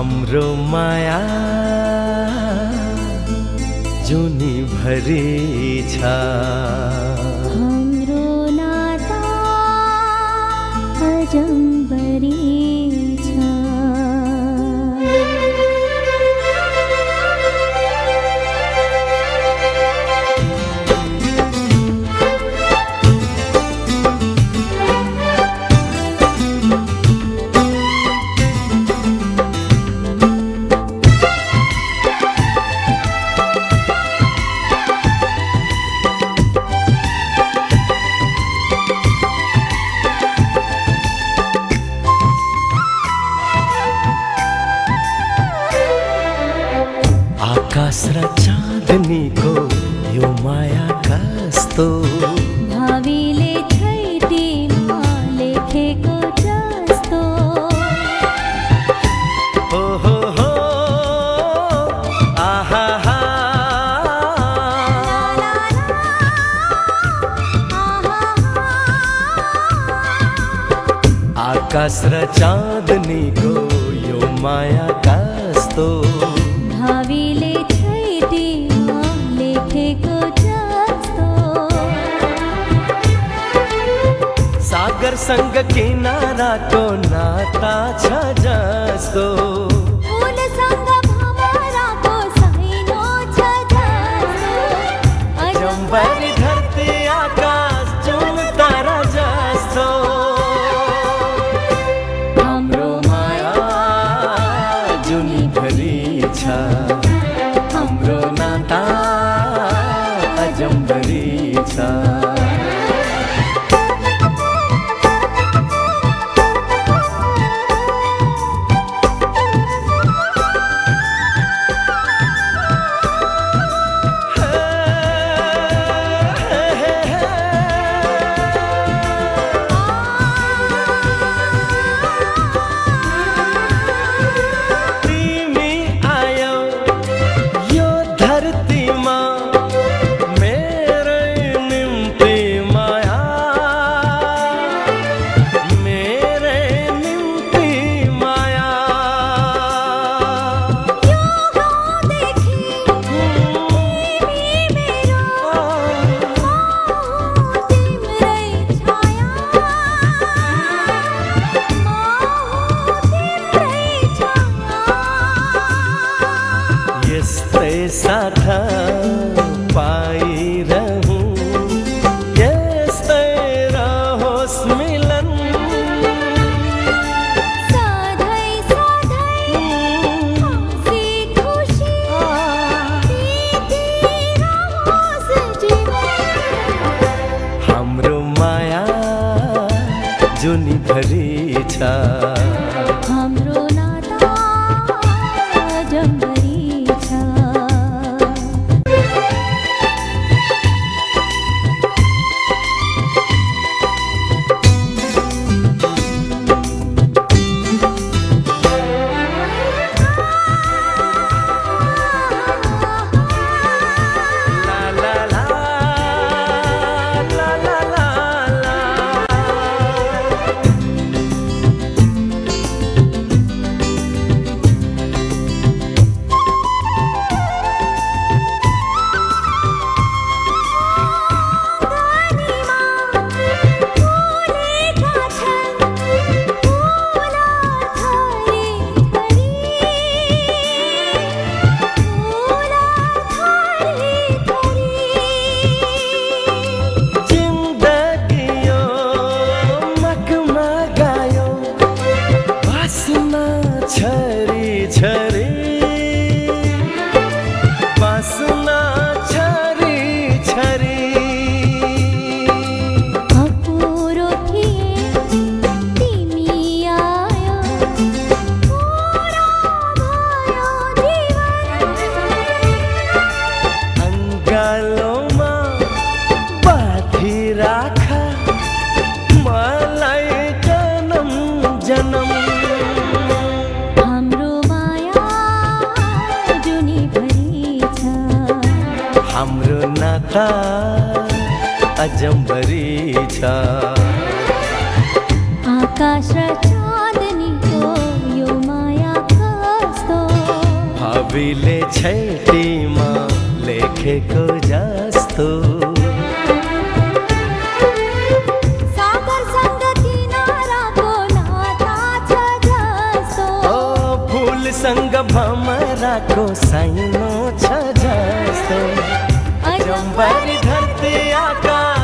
हाम्रो माया जुनी भरि छ। हाम्रो नाता अजम्बरी छ आकाश र चाँदनीको यो माया कस्तो भावीले छैटीमा लेखेको जस्तो हो हो हो आहा हा। आकाश र चाँदनीको यो माया कस्तो सागर संग किनारा तो नाता छ जस्तो। রিছা হ্যাঁ, हाम्रो नाता अजम्बरी छ। आकाश र चाँदनीको यो माया कस्तो? हविले छैटीमा लेखेको जस्तो। फुलसँग भमराको साइनो छ जस्तो। धरती आकाश।